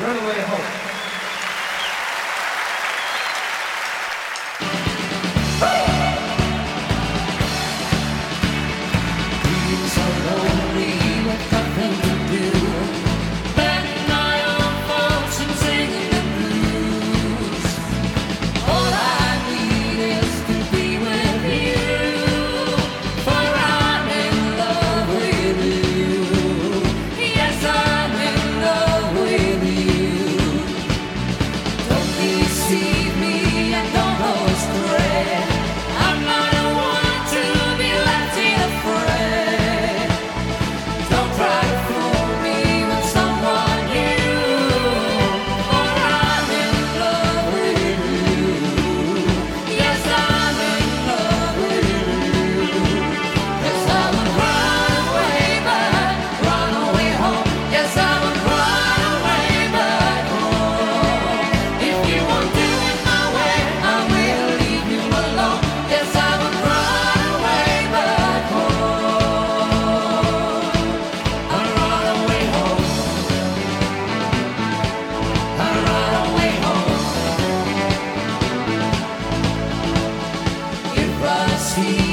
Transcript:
Runaway Hope. see.